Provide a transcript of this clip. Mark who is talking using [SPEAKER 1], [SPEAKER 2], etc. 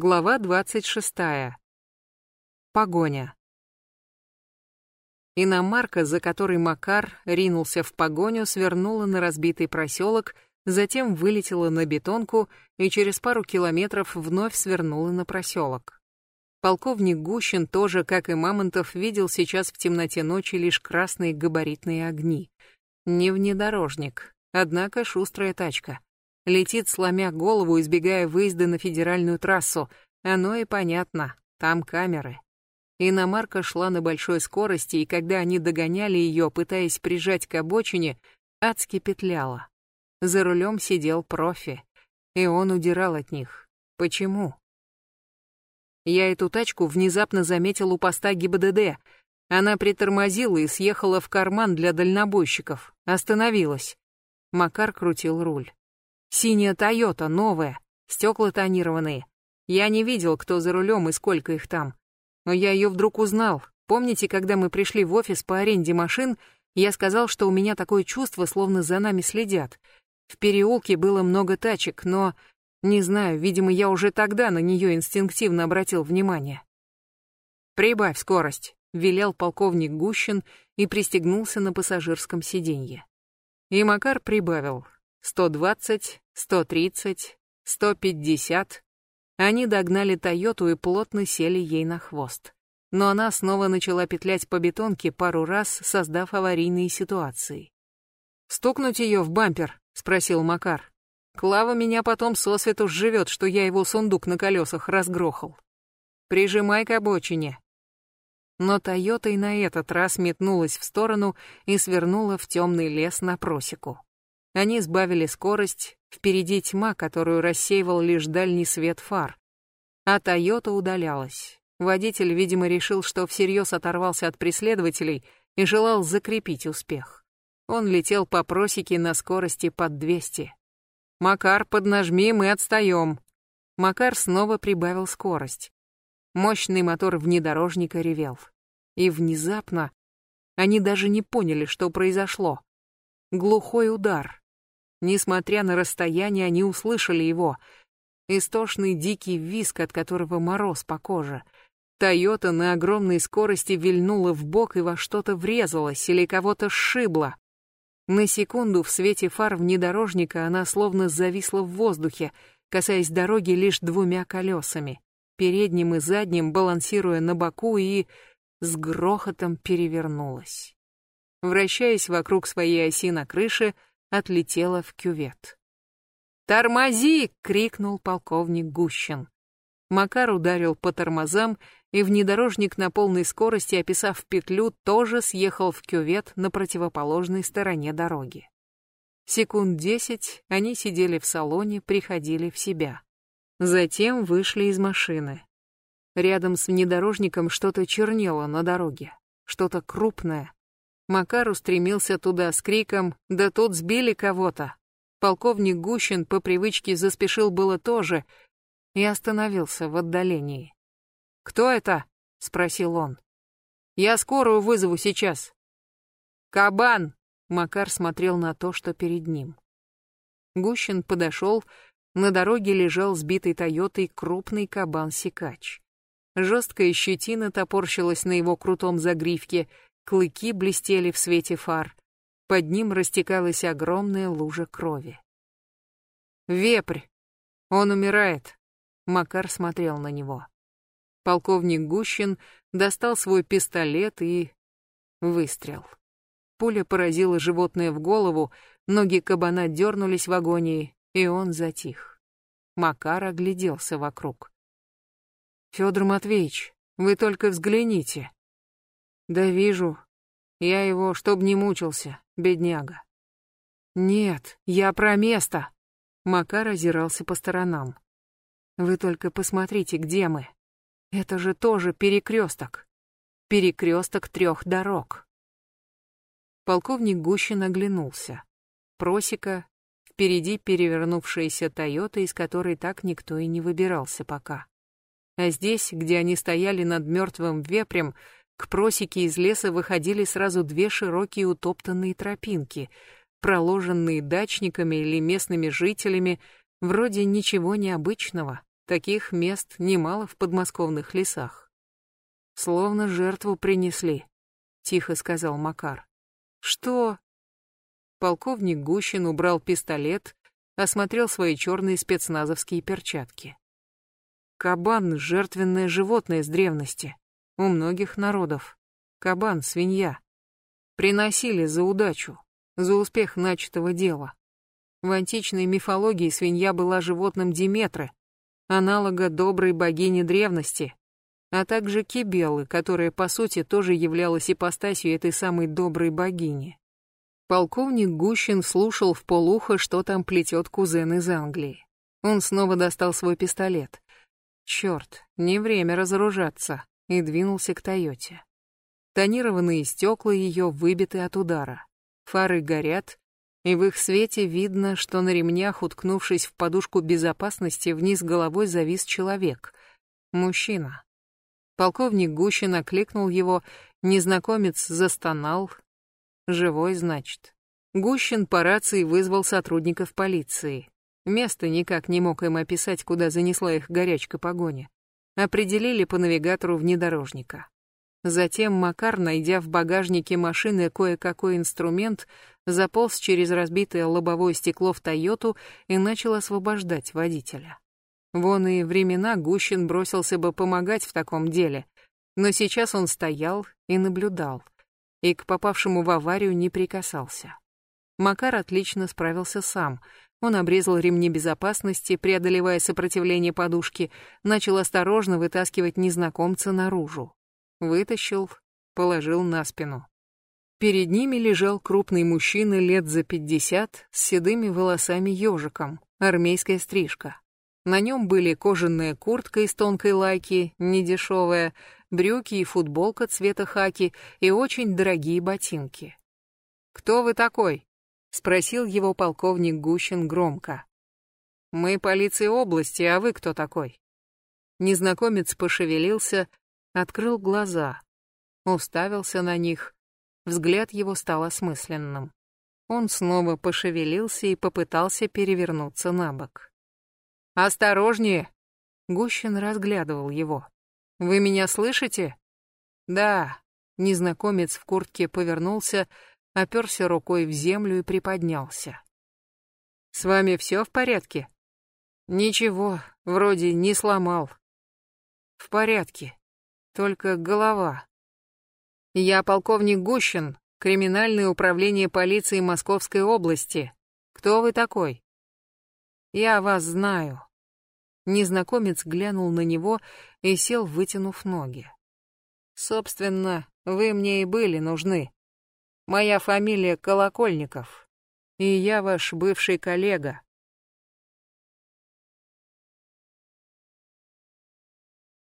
[SPEAKER 1] Глава 26. Погоня. Иномарка, за которой Макар ринулся в погоню, свернула на разбитый проселок, затем вылетела на бетонку и через пару километров вновь свернула на проселок. Полковник Гущин тоже, как и Мамонтов, видел сейчас в темноте ночи лишь красные габаритные огни. Не внедорожник, однако шустрая тачка. Летит, сломя голову, избегая выезда на федеральную трассу. Оно и понятно, там камеры. Иномарка шла на большой скорости, и когда они догоняли ее, пытаясь прижать к обочине, адски петляла. За рулем сидел профи, и он удирал от них. Почему? Я эту тачку внезапно заметил у поста ГИБДД. Она притормозила и съехала в карман для дальнобойщиков. Остановилась. Макар крутил руль. Синяя Тойота, новая, стекла тонированные. Я не видел, кто за рулем и сколько их там. Но я ее вдруг узнал. Помните, когда мы пришли в офис по аренде машин, я сказал, что у меня такое чувство, словно за нами следят. В переулке было много тачек, но... Не знаю, видимо, я уже тогда на нее инстинктивно обратил внимание. «Прибавь скорость», — велел полковник Гущин и пристегнулся на пассажирском сиденье. И Макар прибавил. 120, 130, 150. Они догнали Тойоту и плотно сели ей на хвост. Но она снова начала петлять по бетонке пару раз, создав аварийные ситуации. «Стукнуть ее в бампер?» — спросил Макар. «Клава меня потом сосвету живет, что я его сундук на колесах разгрохал. Прижимай к обочине». Но Тойота и на этот раз метнулась в сторону и свернула в темный лес на просеку. Они сбавили скорость, впереди тьма, которую рассеивал лишь дальний свет фар. А Тойота удалялась. Водитель, видимо, решил, что всерьез оторвался от преследователей и желал закрепить успех. Он летел по просеке на скорости под 200. «Макар, поднажми, мы отстаем». Макар снова прибавил скорость. Мощный мотор внедорожника ревел. И внезапно они даже не поняли, что произошло. Глухой удар. Несмотря на расстояние, они услышали его. Истошный дикий визг, от которого мороз по коже. Тойота на огромной скорости вильнула в бок и во что-то врезалась или кого-то сшибла. На секунду в свете фар внедорожника она словно зависла в воздухе, касаясь дороги лишь двумя колесами, передним и задним балансируя на боку и с грохотом перевернулась вращаясь вокруг своей оси на крыше, отлетела в кювет. «Тормози!» — крикнул полковник Гущин. Макар ударил по тормозам, и внедорожник на полной скорости, описав петлю, тоже съехал в кювет на противоположной стороне дороги. Секунд десять они сидели в салоне, приходили в себя. Затем вышли из машины. Рядом с внедорожником что-то чернело на дороге, что-то крупное, Макар устремился туда с криком «Да тут сбили кого-то!». Полковник Гущин по привычке заспешил было тоже и остановился в отдалении. «Кто это?» — спросил он. «Я скорую вызову сейчас». «Кабан!» — Макар смотрел на то, что перед ним. Гущин подошел, на дороге лежал сбитый Тойотой крупный кабан-сикач. Жесткая щетина топорщилась на его крутом загривке — клыки блестели в свете фар. Под ним растекалась огромная лужа крови. «Вепрь! Он умирает!» Макар смотрел на него. Полковник Гущин достал свой пистолет и... Выстрел. Пуля поразила животное в голову, ноги кабана дернулись в агонии, и он затих. Макар огляделся вокруг. «Федор Матвеевич, вы только взгляните!» Да вижу. Я его, чтоб не мучился, бедняга. Нет, я про место. Макар озирался по сторонам. Вы только посмотрите, где мы. Это же тоже перекресток. Перекресток трех дорог. Полковник Гущин оглянулся. Просека, впереди перевернувшаяся Тойота, из которой так никто и не выбирался пока. А здесь, где они стояли над мертвым вепрем, к просеке из леса выходили сразу две широкие утоптанные тропинки, проложенные дачниками или местными жителями, вроде ничего необычного, Таких мест немало в подмосковных лесах. Словно жертву принесли, тихо сказал Макар. Что? Полковник Гущин убрал пистолет, осмотрел свои черные спецназовские перчатки. Кабан — жертвенное животное с древности. У многих народов. Кабан — свинья. Приносили за удачу, за успех начатого дела. В античной мифологии свинья была животным Диметры, аналога доброй богини древности, а также Кибелы, которая, по сути, тоже являлась ипостасью этой самой доброй богини. Полковник Гущин слушал в полухо, что там плетет кузен из Англии. Он снова достал свой пистолет. Черт, не время разоружаться, и двинулся к Тойоте. Тонированные стекла ее выбиты от удара. Фары горят, и в их свете видно, что на ремнях, уткнувшись в подушку безопасности, вниз головой завис человек. Мужчина. Полковник Гущин окликнул его, незнакомец застонал. Живой, значит. Гущин по рации вызвал сотрудников полиции. Место никак не мог им описать, куда занесла их горячка погони. Определили по навигатору внедорожника. Затем Макар, найдя в багажнике машины кое-какой инструмент, заполз через разбитое лобовое стекло в Тойоту и начал освобождать водителя. Вон и времена Гущин бросился бы помогать в таком деле, но сейчас он стоял и наблюдал, и к попавшему в аварию не прикасался. Макар отлично справился сам. Он обрезал ремни безопасности, преодолевая сопротивление подушки, начал осторожно вытаскивать незнакомца наружу. Вытащил, положил на спину. Перед ними лежал крупный мужчина лет за пятьдесят с седыми волосами ежиком, армейская стрижка. На нем были кожаная куртка из тонкой лайки, недешевая, брюки и футболка цвета хаки и очень дорогие ботинки. «Кто вы такой?» — спросил его полковник Гущин громко. «Мы полиция области, а вы кто такой?» Незнакомец пошевелился, открыл глаза, уставился на них. Взгляд его стал осмысленным. Он снова пошевелился и попытался перевернуться на бок. «Осторожнее!» Гущин разглядывал его. «Вы меня слышите?» «Да». Незнакомец в куртке повернулся, оперся рукой в землю и приподнялся. «С вами все в порядке?» «Ничего, вроде не сломал». «В порядке. Только голова. Я полковник Гущин, криминальное управление полиции Московской области. Кто вы такой? Я вас знаю. Незнакомец глянул на него и сел, вытянув ноги. Собственно, вы мне и были нужны. Моя фамилия Колокольников. И я ваш бывший коллега.